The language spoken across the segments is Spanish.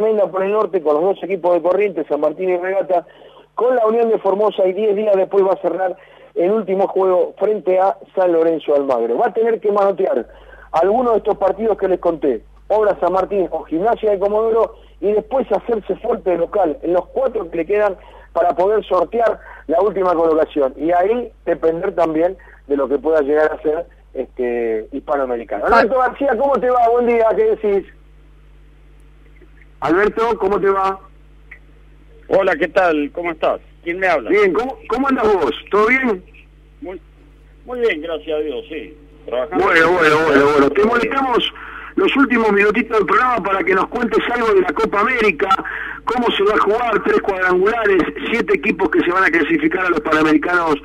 tremenda por el norte con los dos equipos de Corrientes, San Martín y Regata, con la Unión de Formosa y 10 días después va a cerrar el último juego frente a San Lorenzo Almagro. Va a tener que manotear algunos de estos partidos que les conté, Obra San Martín o Gimnasia de Comodoro, y después hacerse fuerte local en los cuatro que le quedan para poder sortear la última colocación. Y ahí depender también de lo que pueda llegar a ser este hispanoamericano. Alberto García, ¿cómo te va? Buen día, ¿qué decís? Alberto, ¿cómo te va? Hola, ¿qué tal? ¿Cómo estás? ¿Quién me habla? Bien, ¿cómo, cómo andas vos? ¿Todo bien? Muy, muy bien, gracias a Dios, sí. Trabajando bueno, bueno, bueno, bueno. Te molestamos los últimos minutitos del programa para que nos cuentes algo de la Copa América, cómo se va a jugar, tres cuadrangulares, siete equipos que se van a clasificar a los Panamericanos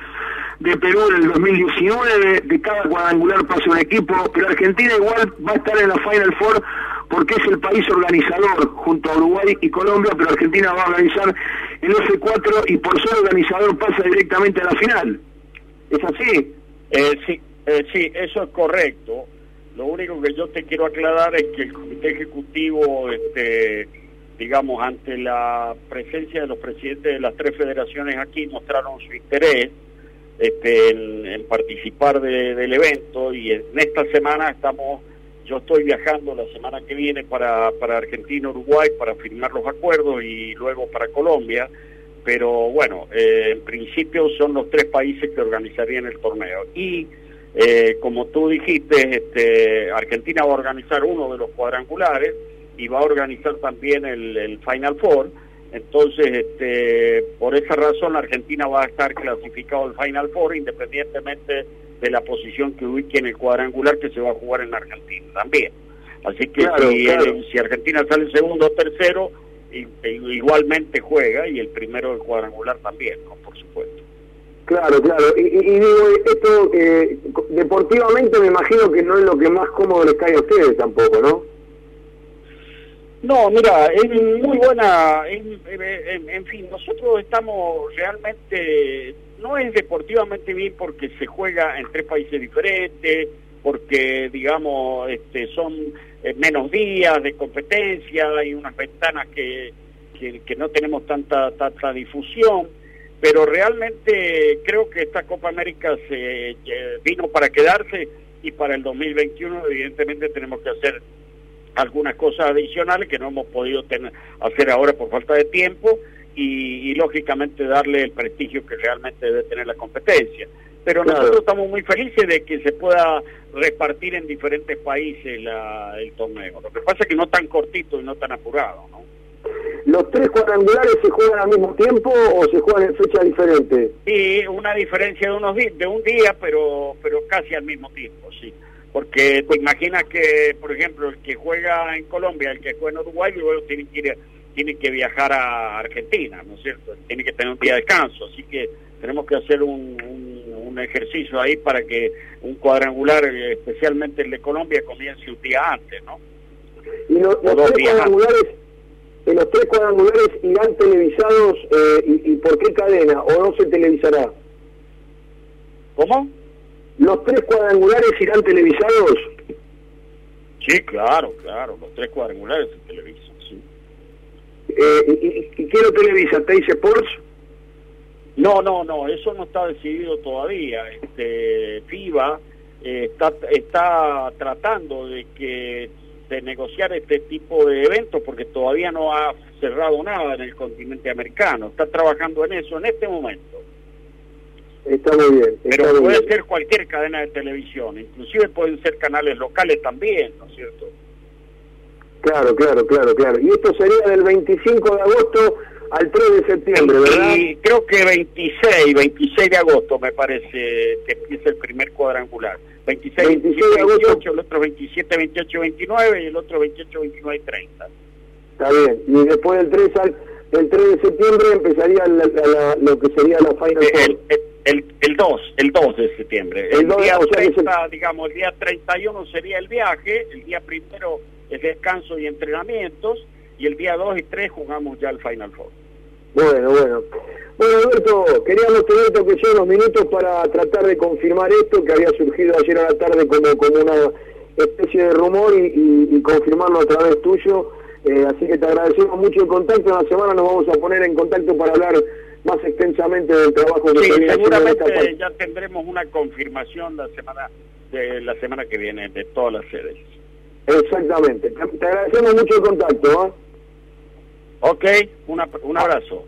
de Perú en el 2019, de cada cuadrangular pasa un equipo, pero Argentina igual va a estar en la Final Four porque es el país organizador junto a Uruguay y Colombia, pero Argentina va a organizar el F4 y por ser organizador pasa directamente a la final. ¿Es así? Eh, sí, eh, sí, eso es correcto. Lo único que yo te quiero aclarar es que el Comité Ejecutivo, este, digamos, ante la presencia de los presidentes de las tres federaciones aquí, mostraron su interés este, en, participar del evento y en esta semana estamos, yo estoy viajando la semana que viene para, para Argentina, Uruguay, para firmar los acuerdos y luego para Colombia, pero bueno, eh, en principio son los tres países que organizarían el torneo. Y eh, como tú dijiste, este, Argentina va a organizar uno de los cuadrangulares y va a organizar también el, Final Four. Entonces, este, por esa razón, Argentina va a estar clasificado al Final Four independientemente de la posición que ubique en el cuadrangular que se va a jugar en Argentina también. Así que si, Argentina sale segundo o tercero, e igualmente juega y el primero del cuadrangular también, por supuesto. Claro, claro. Y, digo, esto eh, deportivamente me imagino que no es lo que más cómodo les cae a ustedes tampoco, ¿no? No, mira, es muy buena, en, fin, nosotros estamos realmente, no es deportivamente bien porque se juega en tres países diferentes, porque, digamos, este, son eh, menos días de competencia, hay unas ventanas que, que, no tenemos tanta, tanta difusión pero realmente creo que esta Copa América se eh, vino para quedarse y para el 2021 evidentemente tenemos que hacer algunas cosas adicionales que no hemos podido tener, hacer ahora por falta de tiempo y, lógicamente darle el prestigio que realmente debe tener la competencia. Pero nosotros estamos muy felices de que se pueda repartir en diferentes países la, el torneo. Lo que pasa es que no tan cortito y no tan apurado, ¿no? ¿Los tres cuadrangulares se juegan al mismo tiempo o se juegan en fechas diferentes? Sí, una diferencia de unos de un día, pero pero casi al mismo tiempo, sí. Porque te imaginas que, por ejemplo, el que juega en Colombia, el que juega en Uruguay, luego tiene que ir, tiene que viajar a Argentina, ¿no es cierto? Tiene que tener un día de descanso, así que tenemos que hacer un, un, ejercicio ahí para que un cuadrangular, especialmente el de Colombia, comience un día antes, ¿no? Y los tres cuadrangulares los tres cuadrangulares irán televisados eh, y, por qué cadena o no se televisará? ¿Cómo? ¿Los tres cuadrangulares irán televisados? Sí, claro, claro, los tres cuadrangulares se televisan. Eh, y, quién lo televisa? ¿Teis Sports? No, no, no, eso no está decidido todavía. Este, FIBA eh, está, está tratando de que de negociar este tipo de eventos porque todavía no ha cerrado nada en el continente americano. Está trabajando en eso en este momento. Está muy bien. Pero puede ser cualquier cadena de televisión, inclusive pueden ser canales locales también, ¿no es cierto? Claro, claro, claro, claro. Y esto sería del 25 de agosto al 3 de septiembre, ¿verdad? Y creo que 26, 26 de agosto me parece que empieza el primer cuadrangular. 26, 27, 28, el otro 27, 28, 29 y el otro 28, 29 y 30. Está bien. Y después del 3 al el 3 de septiembre empezaría lo que sería la Final el, el, el, 2, el 2 de septiembre. El, día 30, digamos, el día 31 sería el viaje, el día primero es descanso y entrenamientos, y el día 2 y 3 jugamos ya el Final Four. Bueno, bueno. Bueno, Alberto, queríamos tener que sea unos minutos para tratar de confirmar esto que había surgido ayer a la tarde como, como una especie de rumor y, confirmarlo a través tuyo. Eh, así que te agradecemos mucho el contacto. En la semana nos vamos a poner en contacto para hablar más extensamente del trabajo que sí, seguramente ya tendremos una confirmación la semana de la semana que viene de todas las sedes. Exactamente. Te, agradecemos mucho el contacto. ¿eh? Ok, un abrazo.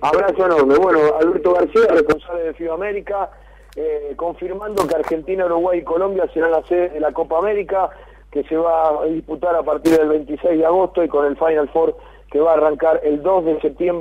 Abrazo enorme. Bueno, Alberto García, responsable de FIBA América, eh, confirmando que Argentina, Uruguay y Colombia serán la sede de la Copa América, que se va a disputar a partir del 26 de agosto y con el Final Four que va a arrancar el 2 de septiembre.